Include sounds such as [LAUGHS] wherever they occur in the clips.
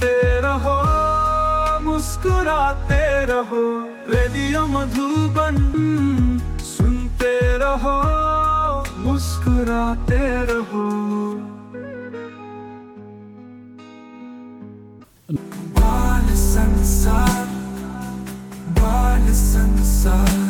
सुनते रहो मुस्कुराते रहो रेडियो मधुबन सुनते रहो मुस्कुराते रहो। बाल संसार बाल संसार।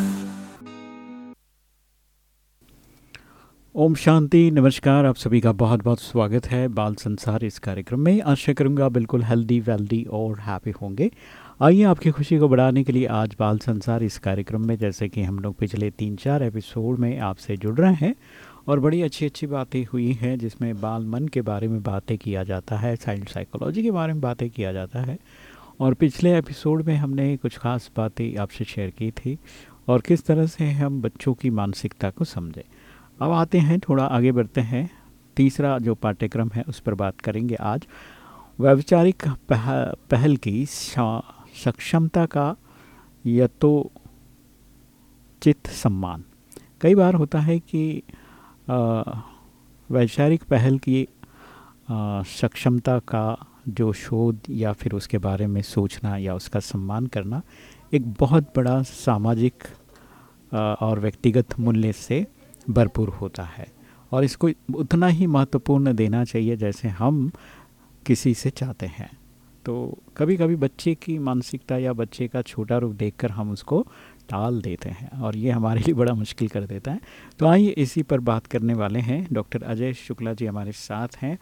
ओम शांति, नमस्कार, आप सभी का बहुत बहुत स्वागत है बाल संसार इस कार्यक्रम में। आशा करूँगा बिल्कुल हेल्दी वेल्दी और हैप्पी होंगे। आइए आपकी खुशी को बढ़ाने के लिए आज बाल संसार इस कार्यक्रम में, जैसे कि हम लोग पिछले तीन चार एपिसोड में आपसे जुड़ रहे हैं और बड़ी अच्छी अच्छी बातें हुई हैं, जिसमें बाल मन के बारे में बातें किया जाता है चाइल्ड साइकोलॉजी के बारे में बातें किया जाता है और पिछले एपिसोड में हमने कुछ खास बातें आपसे शेयर की थी और किस तरह से हम बच्चों की मानसिकता को समझें। अब आते हैं थोड़ा आगे बढ़ते हैं। तीसरा जो पाठ्यक्रम है उस पर बात करेंगे आज। वैचारिक पह, पहल की सक्षमता का यथोचित सम्मान। कई बार होता है कि वैचारिक पहल की सक्षमता का जो शोध या फिर उसके बारे में सोचना या उसका सम्मान करना एक बहुत बड़ा सामाजिक और व्यक्तिगत मूल्य से भरपूर होता है। और इसको उतना ही महत्वपूर्ण देना चाहिए जैसे हम किसी से चाहते हैं। तो कभी कभी बच्चे की मानसिकता या बच्चे का छोटा रूप देखकर हम उसको टाल देते हैं और ये हमारे लिए बड़ा मुश्किल कर देता है। तो आइए इसी पर बात करने वाले हैं। डॉक्टर अजय शुक्ला जी हमारे साथ हैं।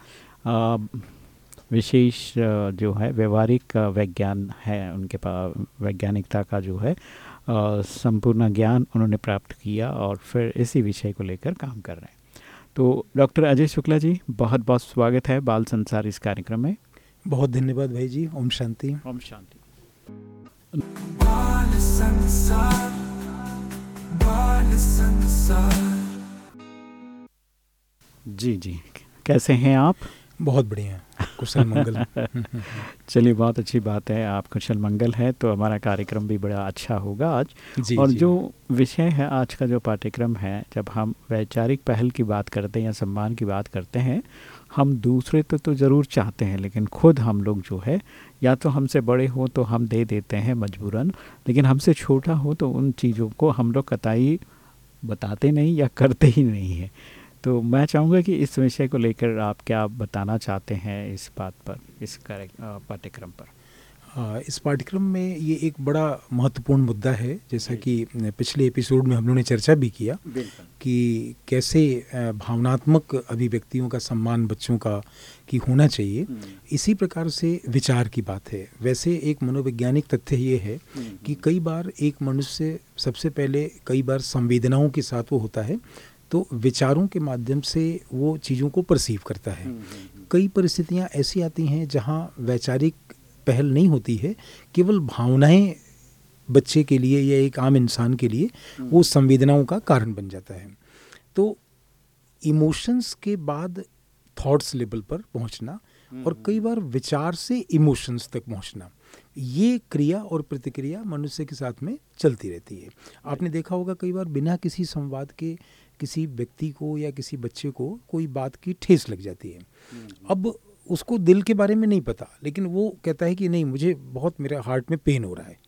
विशेष, जो है, व्यवहारिक विज्ञान है उनके पास वैज्ञानिकता का जो है संपूर्ण ज्ञान उन्होंने प्राप्त किया और फिर इसी विषय को लेकर काम कर रहे हैं। तो डॉक्टर अजय शुक्ला जी बहुत बहुत स्वागत है बाल संसार इस कार्यक्रम में। बहुत धन्यवाद भाई जी ओम शांति। ओम शांति। बाल संसार बाल संसार। जी जी। कैसे हैं आप? बहुत बढ़िया। कुशल मंगल। [LAUGHS] चलिए बहुत अच्छी बात है आप कुशल मंगल है तो हमारा कार्यक्रम भी बड़ा अच्छा होगा आज। जी, और जी. जो विषय है आज का जो पाठ्यक्रम है जब हम वैचारिक पहल की बात करते हैं या सम्मान की बात करते हैं हम दूसरे तो तो ज़रूर चाहते हैं लेकिन खुद हम लोग जो है या तो हमसे बड़े हो तो हम दे देते हैं मजबूरन लेकिन हमसे छोटा हो तो उन चीज़ों को हम लोग कतई बताते नहीं या करते ही नहीं है। तो मैं चाहूँगा कि इस विषय को लेकर आप क्या बताना चाहते हैं इस बात पर इस पाठ्यक्रम पर? इस पाठ्यक्रम में ये एक बड़ा महत्वपूर्ण मुद्दा है जैसा कि पिछले एपिसोड में हम लोगों ने चर्चा भी किया कि कैसे भावनात्मक अभिव्यक्तियों का सम्मान बच्चों का की होना चाहिए। इसी प्रकार से विचार की बात है। वैसे एक मनोवैज्ञानिक तथ्य ये है कि कई बार एक मनुष्य सबसे पहले कई बार संवेदनाओं के साथ वो होता है तो विचारों के माध्यम से वो चीज़ों को परसीव करता है। कई परिस्थितियाँ ऐसी आती हैं जहाँ वैचारिक पहल नहीं होती है, केवल भावनाएँ बच्चे के लिए या एक आम इंसान के लिए वो संवेदनाओं का कारण बन जाता है। तो इमोशंस के बाद थॉट्स लेवल पर पहुँचना और कई बार विचार से इमोशंस तक पहुँचना, ये क्रिया और प्रतिक्रिया मनुष्य के साथ में चलती रहती है। आपने देखा होगा कई बार बिना किसी संवाद के किसी व्यक्ति को या किसी बच्चे को कोई बात की ठेस लग जाती है। अब उसको दिल के बारे में नहीं पता लेकिन वो कहता है कि नहीं मुझे बहुत मेरे हार्ट में पेन हो रहा है।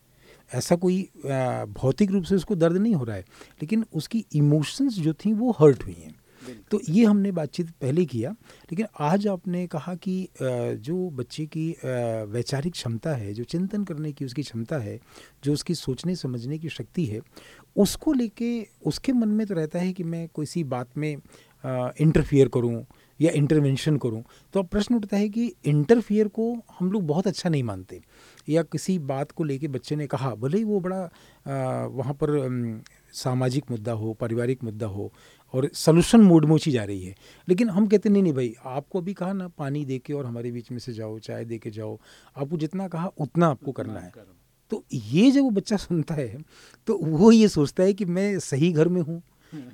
ऐसा कोई भौतिक रूप से उसको दर्द नहीं हो रहा है लेकिन उसकी इमोशंस जो थी वो हर्ट हुई हैं। तो ये हमने बातचीत पहले किया, लेकिन आज आपने कहा कि जो बच्चे की वैचारिक क्षमता है, जो चिंतन करने की उसकी क्षमता है, जो उसकी सोचने, समझने की शक्ति है, उसको लेके उसके मन में तो रहता है कि मैं किसी बात में इंटरफियर करूँ या इंटरवेंशन करूँ। तो अब प्रश्न उठता है कि इंटरफियर को हम लोग बहुत अच्छा नहीं मानते, या किसी बात को लेके बच्चे ने कहा, भले ही वो बड़ा वहाँ पर सामाजिक मुद्दा हो, पारिवारिक मुद्दा हो और सोल्यूशन मोड में जा रही है। लेकिन हम कहते नहीं नहीं भाई आपको अभी कहा ना पानी दे के और हमारे बीच में से जाओ चाय दे के जाओ आपको जितना कहा उतना आपको करना है। तो ये जब वो बच्चा सुनता है तो वो ये सोचता है कि मैं सही घर में हूँ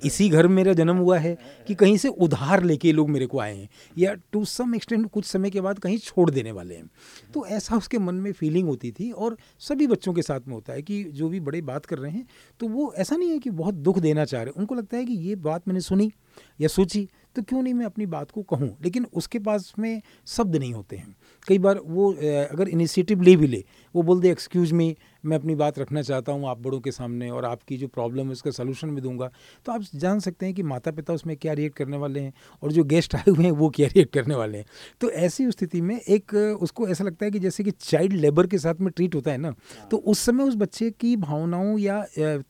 इसी घर में मेरा जन्म हुआ है कि कहीं से उधार लेके लोग मेरे को आए हैं, या टू सम एक्सटेंड कुछ समय के बाद कहीं छोड़ देने वाले हैं। तो ऐसा उसके मन में फीलिंग होती थी और सभी बच्चों के साथ में होता है कि जो भी बड़े बात कर रहे हैं तो वो ऐसा नहीं है कि बहुत दुख देना चाह रहे उनको लगता है कि ये बात मैंने सुनी या सोची तो क्यों नहीं मैं अपनी बात को कहूँ? लेकिन उसके पास में शब्द नहीं होते हैं। कई बार वो अगर इनिशिएटिव ले भी ले वो बोल दे एक्सक्यूज़ मी मैं अपनी बात रखना चाहता हूँ आप बड़ों के सामने और आपकी जो प्रॉब्लम है उसका सोल्यूशन भी दूँगा। तो आप जान सकते हैं कि माता पिता उसमें क्या रिएक्ट करने वाले हैं और जो गेस्ट आए हुए हैं वो क्या रिएक्ट करने वाले हैं। तो ऐसी स्थिति में एक उसको ऐसा लगता है कि जैसे कि चाइल्ड लेबर के साथ में ट्रीट होता है ना तो उस समय उस बच्चे की भावनाओं या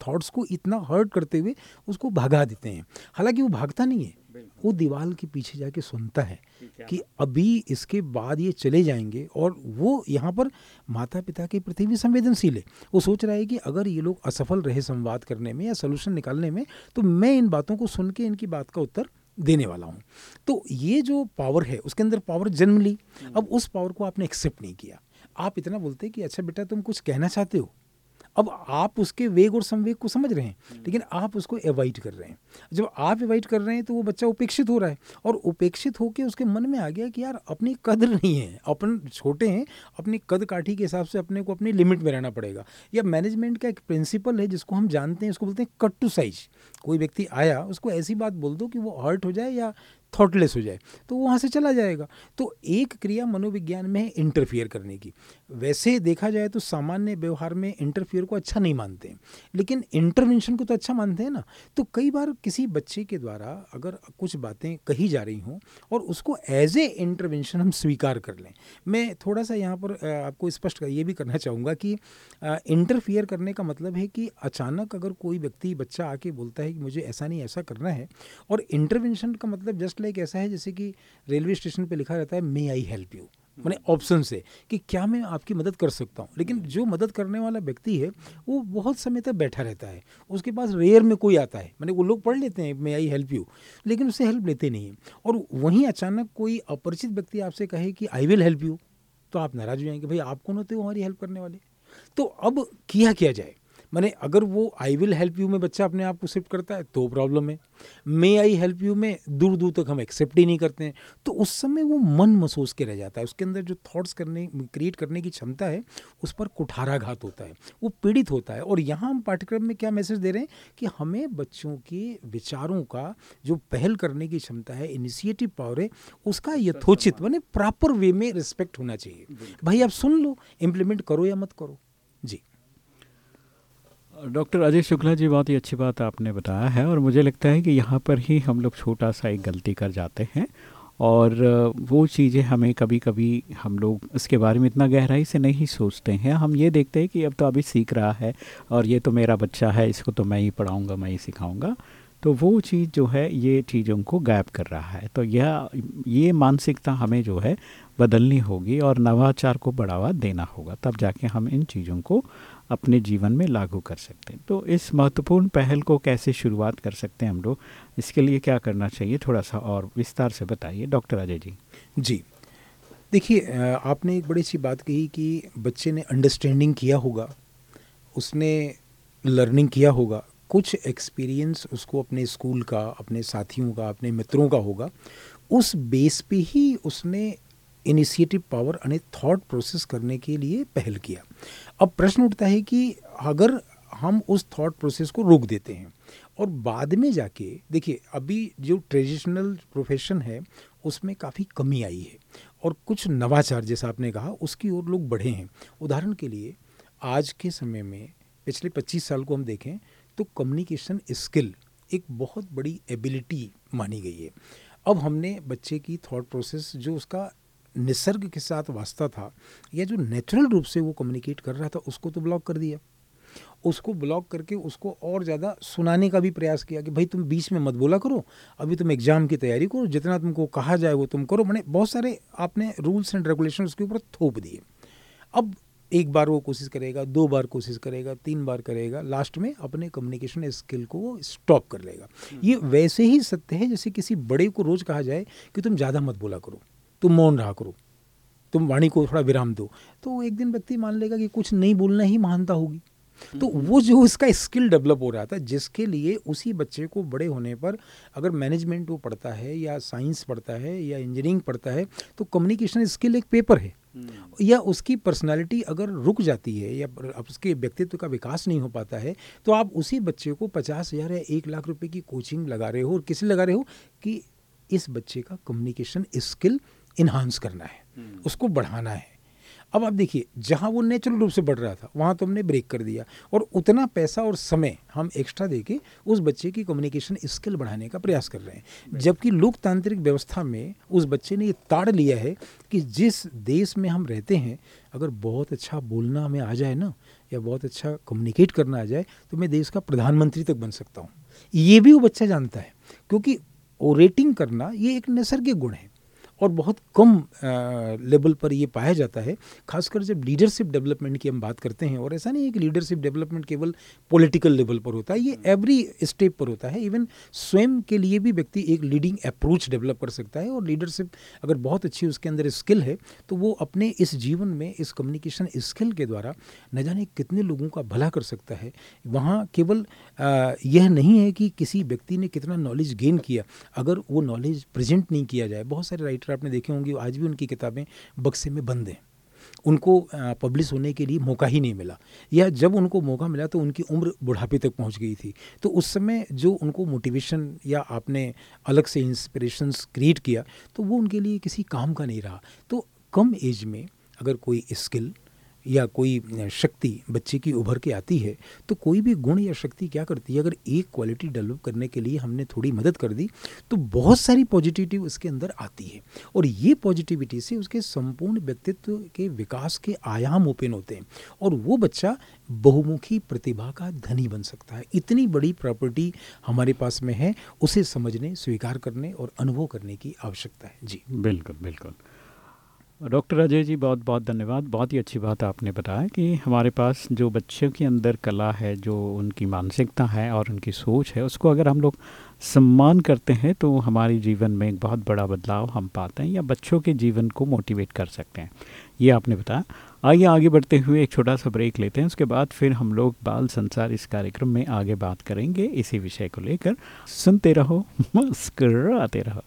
थाट्स को इतना हर्ट करते हुए उसको भगा देते हैं। हालाँकि वो भागता नहीं है। वो दीवार के पीछे जाके सुनता है कि अभी इसके बाद ये चले जाएँगे और वो यहाँ पर माता पिता के प्रति भी संवेदनशील है। वो सोच रहा है कि अगर ये लोग असफल रहे संवाद करने में या सोल्यूशन निकालने में तो मैं इन बातों को सुन के इनकी बात का उत्तर देने वाला हूँ। तो ये जो पावर है उसके अंदर पावर जन्म ली। अब उस पावर को आपने एक्सेप्ट नहीं किया। आप इतना बोलते कि अच्छा बेटा तुम कुछ कहना चाहते हो? अब आप उसके वेग और संवेग को समझ रहे हैं हम्म। लेकिन आप उसको एवॉइड कर रहे हैं। जब आप एवॉइड कर रहे हैं तो वो बच्चा उपेक्षित हो रहा है और उपेक्षित होकर उसके मन में आ गया कि यार अपनी कदर नहीं है अपन छोटे हैं अपनी कद काठी के हिसाब से अपने को अपनी लिमिट में रहना पड़ेगा। या मैनेजमेंट का एक प्रिंसिपल है जिसको हम जानते हैं उसको बोलते हैं कट टू साइज़ कोई व्यक्ति आया उसको ऐसी बात बोल दो कि वो हर्ट हो जाए या थॉटलेस हो जाए तो वहाँ से चला जाएगा। तो एक क्रिया मनोविज्ञान में है इंटरफियर करने की। वैसे देखा जाए तो सामान्य व्यवहार में इंटरफियर को अच्छा नहीं मानते लेकिन इंटरवेंशन को तो अच्छा मानते हैं ना। तो कई बार किसी बच्चे के द्वारा अगर कुछ बातें कही जा रही हों और उसको एज ए इंटरवेंशन हम स्वीकार कर लें। मैं थोड़ा सा यहाँ पर आपको स्पष्ट ये भी करना चाहूँगा कि इंटरफियर करने का मतलब है कि अचानक अगर कोई व्यक्ति, बच्चा आके बोलता है कि मुझे ऐसा नहीं, ऐसा करना है और इंटरवेंशन का मतलब जस्ट लाइक ऐसा है जैसे कि रेलवे स्टेशन पर लिखा रहता है मे आई हेल्प यू मैंने ऑप्शन से कि क्या मैं आपकी मदद कर सकता हूँ? लेकिन जो मदद करने वाला व्यक्ति है, वो बहुत समय तक बैठा रहता है। उसके पास रेयर में कोई आता है। मैंने वो लोग पढ़ लेते हैं मे आई हेल्प यू लेकिन उससे हेल्प लेते नहीं हैं। और वहीं अचानक कोई अपरिचित व्यक्ति आपसे कहे कि आई विल हेल्प यू तो आप नाराज़ हो जाएँगे, भाई आप कौन होते हो हमारी हेल्प करने वाले? तो अब किया किया जाए? मैंने अगर वो आई विल हेल्प यू में बच्चा अपने आप को शिफ्ट करता है तो प्रॉब्लम है। मे आई हेल्प यू में दूर दूर तक हम एक्सेप्ट ही नहीं करते हैं। तो उस समय वो मन महसूस के रह जाता है। उसके अंदर जो थॉट्स करने क्रिएट करने की क्षमता है उस पर कुठाराघात होता है। वो पीड़ित होता है। और यहाँ हम पाठ्यक्रम में क्या मैसेज दे रहे हैं कि हमें बच्चों के विचारों का जो पहल करने की क्षमता है इनिशिएटिव पावर है उसका यथोचित मैंने प्रॉपर वे में रिस्पेक्ट होना चाहिए। भाई आप सुन लो इम्प्लीमेंट करो या मत करो। जी। डॉक्टर अजय शुक्ला जी, बहुत ही अच्छी बात आपने बताया है और मुझे लगता है कि यहाँ पर ही हम लोग छोटा सा एक गलती कर जाते हैं और वो चीज़ें हमें कभी कभी हम लोग उसके बारे में इतना गहराई से नहीं सोचते हैं। हम ये देखते हैं कि अब तो अभी सीख रहा है और ये तो मेरा बच्चा है, इसको तो मैं ही पढ़ाऊँगा, मैं ही सिखाऊँगा। तो वो चीज़ जो है, ये चीज़ों को गैप कर रहा है। तो यह, ये मानसिकता हमें जो है बदलनी होगी और नवाचार को बढ़ावा देना होगा, तब जाके हम इन चीज़ों को अपने जीवन में लागू कर सकते हैं। तो इस महत्वपूर्ण पहल को कैसे शुरुआत कर सकते हैं हम लोग, इसके लिए क्या करना चाहिए थोड़ा सा और विस्तार से बताइए। डॉक्टर अजय जी। जी। देखिए आपने एक बड़ी सी बात कही कि बच्चे ने अंडरस्टैंडिंग किया होगा, उसने लर्निंग किया होगा, कुछ एक्सपीरियंस उसको अपने स्कूल का, अपने साथियों का, अपने मित्रों का होगा, उस बेस पे ही उसने इनिशिएटिव पावर यानी थॉट प्रोसेस करने के लिए पहल किया। अब प्रश्न उठता है कि अगर हम उस थॉट प्रोसेस को रोक देते हैं और बाद में जाके, देखिए, अभी जो ट्रेडिशनल प्रोफेशन है, उसमें काफ़ी कमी आई है और कुछ नवाचार, जैसा आपने कहा, उसकी ओर लोग बढ़े हैं। उदाहरण के लिए, आज के समय में पिछले 25 साल को हम देखें तो कम्युनिकेशन स्किल एक बहुत बड़ी एबिलिटी मानी गई है। अब हमने बच्चे की थॉट प्रोसेस जो उसका निसर्ग के साथ वास्ता था या जो नेचुरल रूप से वो कम्युनिकेट कर रहा था उसको तो ब्लॉक कर दिया। उसको ब्लॉक करके उसको और ज़्यादा सुनाने का भी प्रयास किया कि भाई तुम बीच में मत बोला करो अभी तुम एग्ज़ाम की तैयारी करो जितना तुमको कहा जाए वो तुम करो मैंने बहुत सारे आपने रूल्स एंड रेगुलेशन उसके ऊपर थोप दिए। अब एक बार वो कोशिश करेगा दो बार कोशिश करेगा तीन बार करेगा लास्ट में अपने कम्युनिकेशन स्किल को वो स्टॉप कर लेगा। ये वैसे ही सत्य है जैसे किसी बड़े को रोज कहा जाए कि तुम ज़्यादा मत बोला करो। तुम मौन रहा करो। तुम वाणी को थोड़ा विराम दो। तो एक दिन व्यक्ति मान लेगा कि कुछ नहीं बोलना ही महानता होगी। तो वो जो उसका स्किल डेवलप हो रहा था जिसके लिए उसी बच्चे को बड़े होने पर अगर मैनेजमेंट वो पढ़ता है या साइंस पढ़ता है या इंजीनियरिंग पढ़ता है तो कम्युनिकेशन स्किल एक पेपर है। हम्म। या उसकी पर्सनालिटी अगर रुक जाती है या उसके व्यक्तित्व का विकास नहीं हो पाता है तो आप उसी बच्चे को पचास हज़ार या एक लाख रुपए की कोचिंग लगा रहे हो और किसे लगा रहे हो कि इस बच्चे का कम्युनिकेशन स्किल इन्हांस करना है। उसको बढ़ाना है। अब आप देखिए जहाँ वो नेचुरल रूप से बढ़ रहा था वहाँ तो हमने ब्रेक कर दिया। और उतना पैसा और समय हम एक्स्ट्रा दे के उस बच्चे की कम्युनिकेशन स्किल बढ़ाने का प्रयास कर रहे हैं। जबकि लोकतांत्रिक व्यवस्था में उस बच्चे ने ये ताड़ लिया है कि जिस देश में हम रहते हैं अगर बहुत अच्छा बोलना हमें आ जाए ना या बहुत अच्छा कम्युनिकेट करना आ जाए तो मैं देश का प्रधानमंत्री तक बन सकता हूँ। ये भी वो बच्चा जानता है क्योंकि ओरेटिंग करना ये एक नैसर्गिक गुण है। और बहुत कम लेवल पर ये पाया जाता है खासकर जब लीडरशिप डेवलपमेंट की हम बात करते हैं और ऐसा नहीं है कि लीडरशिप डेवलपमेंट केवल पॉलिटिकल लेवल पर होता है ये एवरी स्टेप पर होता है इवन स्वयं के लिए भी व्यक्ति एक लीडिंग अप्रोच डेवलप कर सकता है और लीडरशिप अगर बहुत अच्छी उसके अंदर स्किल है तो वो अपने इस जीवन में इस कम्युनिकेशन स्किल के द्वारा न जाने कितने लोगों का भला कर सकता है। वहाँ केवल यह नहीं है कि किसी व्यक्ति ने कितना नॉलेज गेन किया अगर वो नॉलेज प्रेजेंट नहीं किया जाए बहुत सारे राइटर आपने देखे होंगे, आज भी उनकी किताबें बक्से में बंद हैं। उनको पब्लिश होने के लिए मौका ही नहीं मिला। या जब उनको मौका मिला तो उनकी उम्र बुढ़ापे तक पहुँच गई थी। तो उस समय जो उनको मोटिवेशन या आपने अलग से इंस्पिरेशंस क्रिएट किया तो वो उनके लिए किसी काम का नहीं रहा। तो कम एज में अगर कोई स्किल या कोई शक्ति बच्चे की उभर के आती है तो कोई भी गुण या शक्ति क्या करती है? अगर एक क्वालिटी डेवलप करने के लिए हमने थोड़ी मदद कर दी तो बहुत सारी पॉजिटिविटी उसके अंदर आती है। और ये पॉजिटिविटी से उसके संपूर्ण व्यक्तित्व के विकास के आयाम ओपन होते हैं। और वो बच्चा बहुमुखी प्रतिभा का धनी बन सकता है। इतनी बड़ी प्रॉपर्टी हमारे पास में है, उसे समझने, स्वीकार करने और अनुभव करने की आवश्यकता है। जी। बिल्कुल बिल्कुल। डॉक्टर अजय जी, बहुत बहुत धन्यवाद। बहुत ही अच्छी बात आपने बताया कि हमारे पास जो बच्चों के अंदर कला है, जो उनकी मानसिकता है और उनकी सोच है, उसको अगर हम लोग सम्मान करते हैं तो हमारे जीवन में एक बहुत बड़ा बदलाव हम पाते हैं या बच्चों के जीवन को मोटिवेट कर सकते हैं। ये आपने बताया। आइए, आगे बढ़ते हुए एक छोटा सा ब्रेक लेते हैं। उसके बाद फिर हम लोग बाल संसार इस कार्यक्रम में आगे बात करेंगे। इसी विषय को लेकर सुनते रहो, [LAUGHS] मुस्कराते रहो।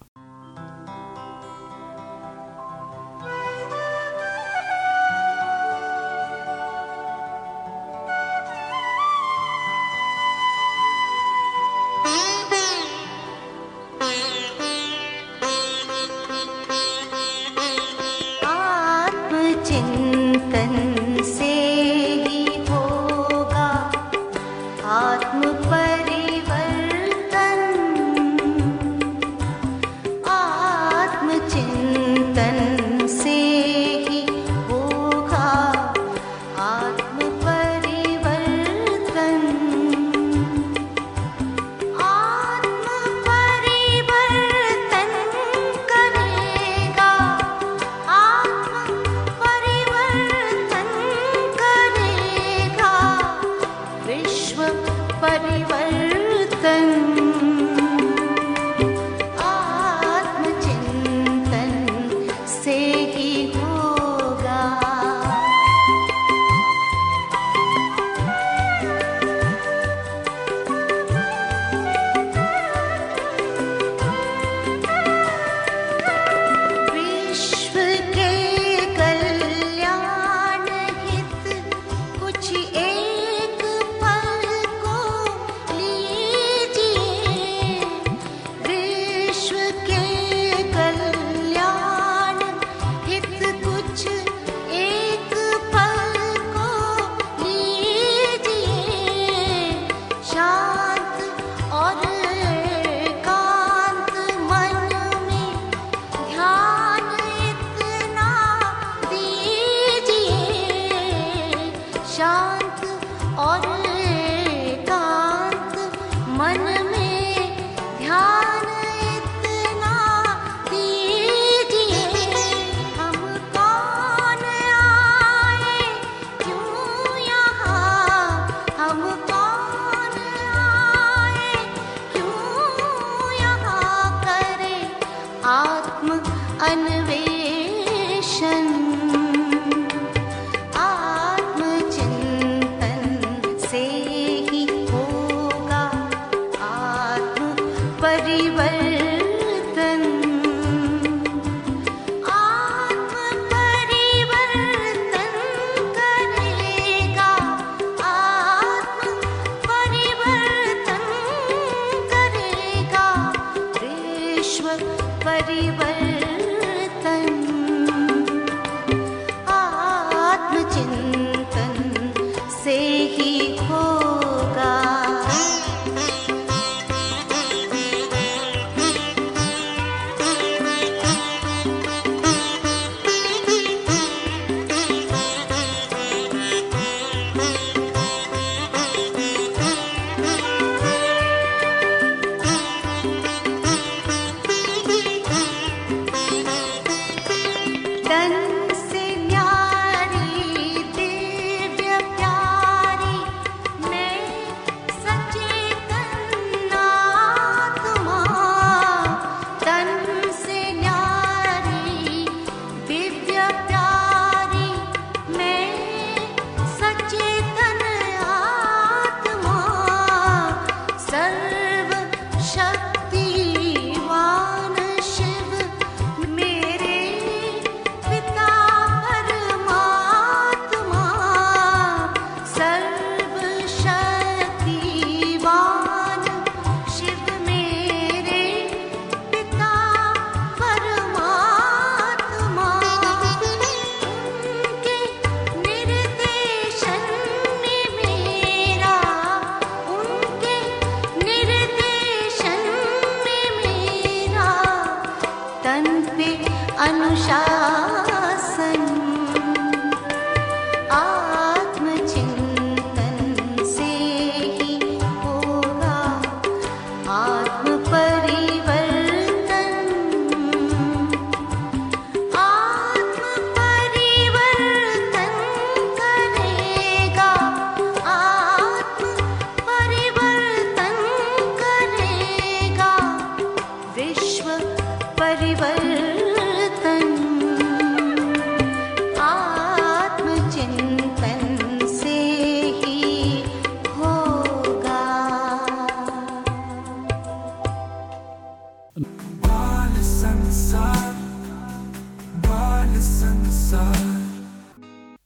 and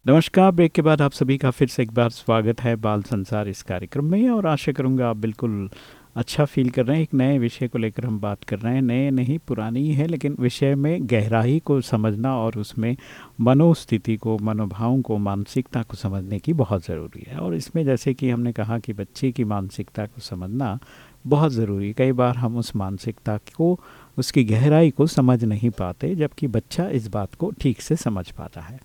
नमस्कार, ब्रेक के बाद आप सभी का फिर से एक बार स्वागत है बाल संसार इस कार्यक्रम में और आशा करूँगा आप बिल्कुल अच्छा फील कर रहे हैं। एक नए विषय को लेकर हम बात कर रहे हैं। नए नहीं, पुरानी ही, लेकिन विषय में गहराई को समझना और उसमें मनोस्थिति को, मनोभावों को, मानसिकता को समझने की बहुत ज़रूरी है। और इसमें जैसे कि हमने कहा कि बच्चे की मानसिकता को समझना बहुत ज़रूरी कई बार हम उस मानसिकता को, उसकी गहराई को समझ नहीं पाते, जबकि बच्चा इस बात को ठीक से समझ पाता है।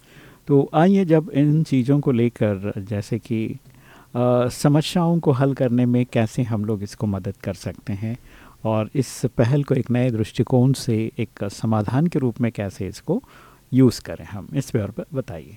तो आइए जब इन चीज़ों को लेकर, जैसे कि समस्याओं को हल करने में कैसे हम लोग इसको मदद कर सकते हैं और इस पहल को एक नए दृष्टिकोण से, एक समाधान के रूप में कैसे इसको यूज़ करें हम, इस पर बताइए।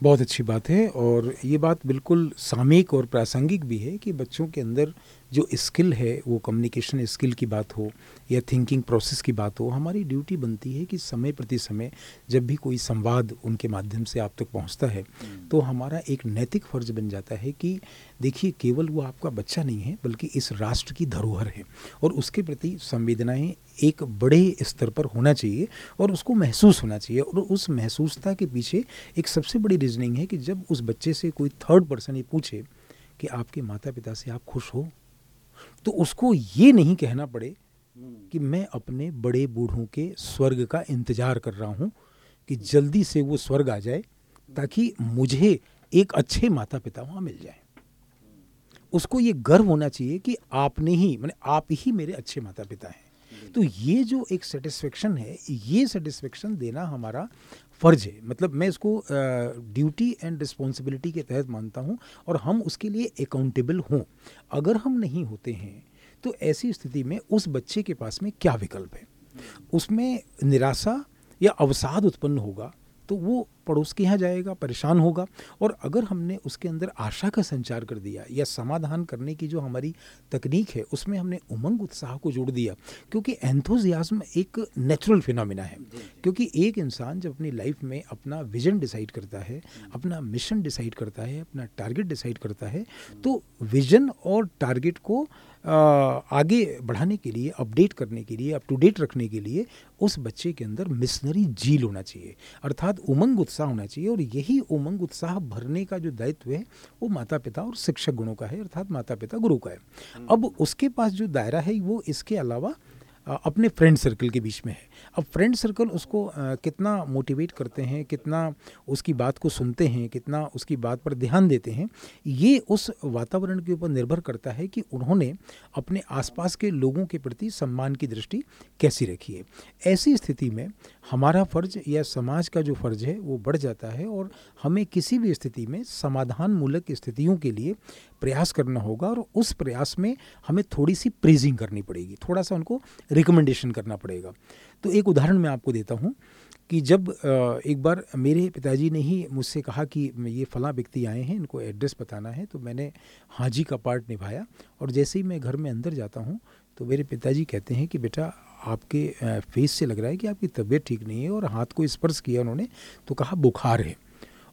बहुत अच्छी बात है और ये बात बिल्कुल सामयिक और प्रासंगिक भी है कि बच्चों के अंदर जो स्किल है वो कम्युनिकेशन स्किल की बात हो या थिंकिंग प्रोसेस की बात हो हमारी ड्यूटी बनती है कि समय प्रति समय जब भी कोई संवाद उनके माध्यम से आप तक पहुँचता है हम्म। तो हमारा एक नैतिक फ़र्ज़ बन जाता है कि देखिए केवल वो आपका बच्चा नहीं है बल्कि इस राष्ट्र की धरोहर है और उसके प्रति संवेदनाएँ एक बड़े स्तर पर होना चाहिए और उसको महसूस होना चाहिए और उस महसूसता के पीछे एक सबसे बड़ी रीजनिंग है कि जब उस बच्चे से कोई थर्ड पर्सन ये पूछे कि आपके माता पिता से आप खुश हो तो उसको ये नहीं कहना पड़े कि मैं अपने बड़े बूढ़ों के स्वर्ग का इंतज़ार कर रहा हूँ कि जल्दी से वो स्वर्ग आ जाए ताकि मुझे एक अच्छे माता पिता वहाँ मिल जाए। उसको ये गर्व होना चाहिए कि आपने ही, मैंने आप ही मेरे अच्छे माता पिता हैं। तो ये जो एक सेटिस्फेक्शन है, ये सेटिस्फेक्शन देना हमारा फ़र्ज़ है। मतलब मैं इसको ड्यूटी एंड रिस्पॉन्सिबिलिटी के तहत मानता हूँ और हम उसके लिए अकाउंटेबल हों। अगर हम नहीं होते हैं तो ऐसी स्थिति में उस बच्चे के पास में क्या विकल्प है? उसमें निराशा या अवसाद उत्पन्न होगा तो वो पड़ोस के यहाँ जाएगा परेशान होगा। और अगर हमने उसके अंदर आशा का संचार कर दिया या समाधान करने की जो हमारी तकनीक है उसमें हमने उमंग उत्साह को जोड़ दिया क्योंकि एंथोजियाज्म एक नेचुरल फिनोमिना है। क्योंकि एक इंसान जब अपनी लाइफ में अपना विजन डिसाइड करता है अपना मिशन डिसाइड करता है अपना टारगेट डिसाइड करता है तो विजन और टारगेट को आगे बढ़ाने के लिए अपडेट करने के लिए अप टू डेट रखने के लिए उस बच्चे के अंदर मिशनरी जील होना चाहिए। अर्थात उमंग उत्साह होना चाहिए और यही उमंग उत्साह भरने का जो दायित्व है वो माता पिता और शिक्षक गुणों का है अर्थात माता पिता गुरु का है। अब उसके पास जो दायरा है वो इसके अलावा अपने फ्रेंड सर्कल के बीच में है। अब फ्रेंड सर्कल उसको कितना मोटिवेट करते हैं, कितना उसकी बात को सुनते हैं, कितना उसकी बात पर ध्यान देते हैं, ये उस वातावरण के ऊपर निर्भर करता है कि उन्होंने अपने आसपास के लोगों के प्रति सम्मान की दृष्टि कैसी रखी है। ऐसी स्थिति में हमारा फ़र्ज़ या समाज का जो फ़र्ज़ है, वो बढ़ जाता है और हमें किसी भी स्थिति में समाधान मूलक स्थितियों के लिए प्रयास करना होगा और उस प्रयास में हमें थोड़ी सी प्रेजिंग करनी पड़ेगी थोड़ा सा उनको रिकमेंडेशन करना पड़ेगा। तो एक उदाहरण मैं आपको देता हूँ कि जब एक बार मेरे पिताजी ने ही मुझसे कहा कि ये फ़लाँ व्यक्ति आए हैं, इनको एड्रेस बताना है तो मैंने हाजी का पार्ट निभाया और जैसे ही मैं घर में अंदर जाता हूँ तो मेरे पिताजी कहते हैं कि, बेटा, आपके फेस से लग रहा है कि आपकी तबीयत ठीक नहीं है और हाथ को स्पर्श किया उन्होंने तो कहा बुखार है।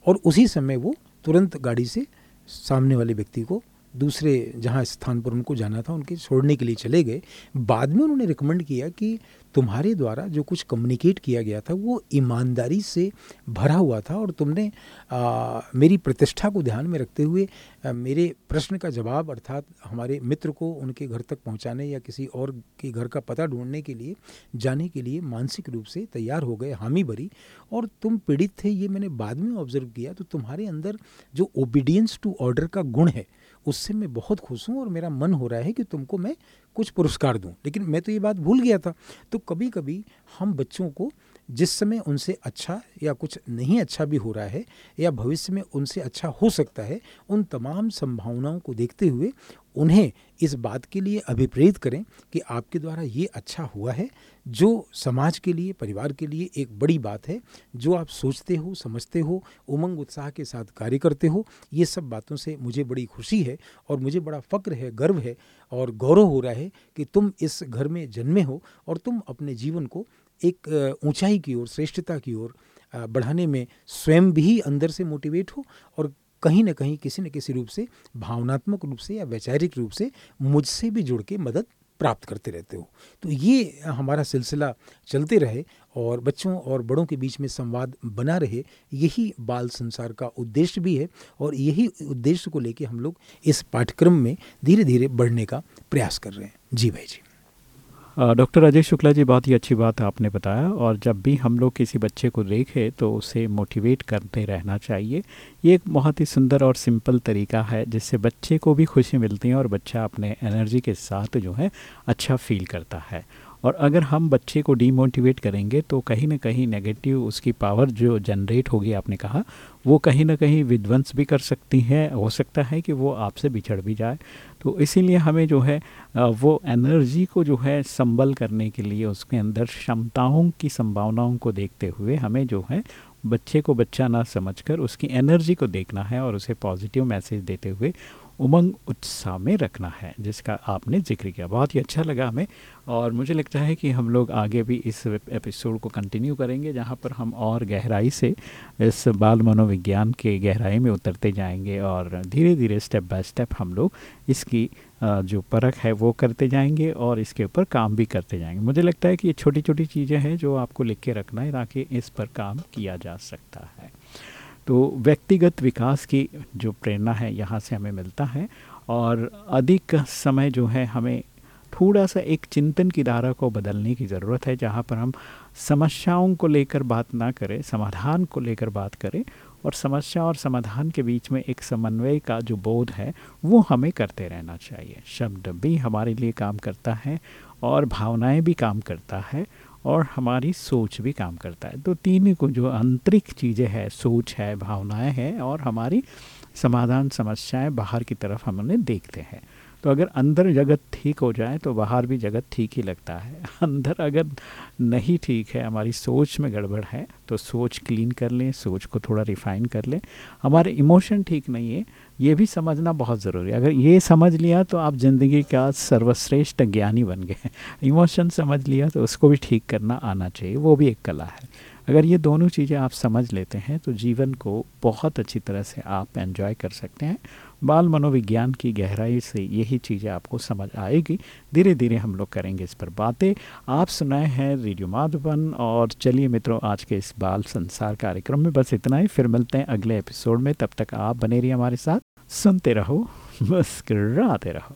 और उसी समय वो तुरंत गाड़ी से सामने वाले व्यक्ति को दूसरे जहाँ स्थान पर उनको जाना था उनके छोड़ने के लिए चले गए। बाद में उन्होंने रिकमेंड किया कि तुम्हारे द्वारा जो कुछ कम्युनिकेट किया गया था वो ईमानदारी से भरा हुआ था और तुमने आ, मेरी प्रतिष्ठा को ध्यान में रखते हुए मेरे प्रश्न का जवाब अर्थात हमारे मित्र को उनके घर तक पहुँचाने या किसी और के घर का पता ढूँढने के लिए, जाने के लिए मानसिक रूप से तैयार हो गए हामी भरी। और तुम पीड़ित थे, ये मैंने बाद में ऑब्ज़र्व किया तो तुम्हारे अंदर जो ओबीडियंस टू ऑर्डर का गुण है, उससे मैं बहुत खुश हूँ और मेरा मन हो रहा है कि तुमको मैं कुछ पुरस्कार दूँ। लेकिन मैं तो ये बात भूल गया था। तो कभी कभी हम बच्चों को जिस समय उनसे अच्छा या कुछ नहीं अच्छा भी हो रहा है या भविष्य में उनसे अच्छा हो सकता है, उन तमाम संभावनाओं को देखते हुए उन्हें इस बात के लिए अभिप्रेरित करें कि आपके द्वारा ये अच्छा हुआ है, जो समाज के लिए, परिवार के लिए एक बड़ी बात है, जो आप सोचते हो, समझते हो, उमंग उत्साह के साथ कार्य करते हो, ये सब बातों से मुझे बड़ी खुशी है और मुझे बड़ा फ़क्र है, गर्व है और गौरव हो रहा है कि तुम इस घर में जन्मे हो और तुम अपने जीवन को एक ऊंचाई की ओर, श्रेष्ठता की ओर बढ़ाने में स्वयं भी अंदर से मोटिवेट हो और कहीं ना कहीं किसी न किसी रूप से, भावनात्मक रूप से या वैचारिक रूप से मुझसे भी जुड़ के मदद प्राप्त करते रहते हो। तो ये हमारा सिलसिला चलते रहे और बच्चों और बड़ों के बीच में संवाद बना रहे, यही बाल संसार का उद्देश्य भी है और यही उद्देश्य को लेके हम लोग इस पाठ्यक्रम में धीरे धीरे बढ़ने का प्रयास कर रहे हैं। जी भाई जी। डॉक्टर अजय शुक्ला जी, बहुत ही अच्छी बात आपने बताया और जब भी हम लोग किसी बच्चे को देखें तो उसे मोटिवेट करते रहना चाहिए। ये एक बहुत ही सुंदर और सिंपल तरीका है, जिससे बच्चे को भी खुशी मिलती है और बच्चा अपने एनर्जी के साथ जो है अच्छा फील करता है। और अगर हम बच्चे को डीमोटिवेट करेंगे तो कहीं ना कहीं नेगेटिव उसकी पावर जो जनरेट होगी, आपने कहा, वो कहीं ना कहीं विध्वंस भी कर सकती है। हो सकता है कि वो आपसे बिछड़ भी जाए। तो इसीलिए हमें जो है वो एनर्जी को जो है संबल करने के लिए, उसके अंदर क्षमताओं की संभावनाओं को देखते हुए हमें जो है, बच्चे को बच्चा ना समझकर उसकी एनर्जी को देखना है और उसे पॉजिटिव मैसेज देते हुए उमंग उत्साह में रखना है, जिसका आपने ज़िक्र किया। बहुत ही अच्छा लगा हमें और मुझे लगता है कि हम लोग आगे भी इस एपिसोड को कंटिन्यू करेंगे, जहाँ पर हम और गहराई से इस बाल मनोविज्ञान के गहराई में उतरते जाएँगे और धीरे धीरे स्टेप बाय स्टेप हम लोग इसकी जो परख है, वो करते जाएँगे और इसके ऊपर काम भी करते जाएँगे। मुझे लगता है कि ये छोटी छोटी चीज़ें हैं जो आपको लिख के रखना है, ताकि इस पर काम किया जा सकता है। तो व्यक्तिगत विकास की जो प्रेरणा है, यहाँ से हमें मिलता है और अधिक समय जो है हमें थोड़ा सा एक चिंतन की धारा को बदलने की ज़रूरत है, जहाँ पर हम समस्याओं को लेकर बात ना करें, समाधान को लेकर बात करें और समस्या और समाधान के बीच में एक समन्वय का जो बोध है, वो हमें करते रहना चाहिए। शब्द भी हमारे लिए काम करता है और भावनाएँ भी काम करता है। और हमारी सोच भी काम करता है। तो तीन को जो आंतरिक चीज़ें हैं, सोच है, भावनाएँ हैं और हमारी समाधान समस्याएँ बाहर की तरफ़ हमने देखते हैं। तो अगर अंदर जगत ठीक हो जाए तो बाहर भी जगत ठीक ही लगता है। [LAUGHS] अंदर अगर नहीं ठीक है, हमारी सोच में गड़बड़ है तो सोच क्लीन कर लें, सोच को थोड़ा रिफाइन कर लें। हमारे इमोशन ठीक नहीं है ये भी समझना बहुत ज़रूरी है। अगर ये समझ लिया तो आप ज़िंदगी का सर्वश्रेष्ठ ज्ञानी बन गए। [LAUGHS] इमोशन समझ लिया तो उसको भी ठीक करना आना चाहिए। वो भी एक कला है। अगर ये दोनों चीज़ें आप समझ लेते हैं तो जीवन को बहुत अच्छी तरह से आप एंजॉय कर सकते हैं। बाल मनोविज्ञान की गहराई से यही चीज़ें आपको समझ आएगी। धीरे धीरे हम लोग करेंगे इस पर बातें। आप सुनाए हैं रेडियो माधवन और चलिए मित्रों, आज के इस बाल संसार कार्यक्रम में बस इतना ही। फिर मिलते हैं अगले एपिसोड में। तब तक आप बने रहिए हमारे साथ। सुनते रहो, मुस्कराते रहो।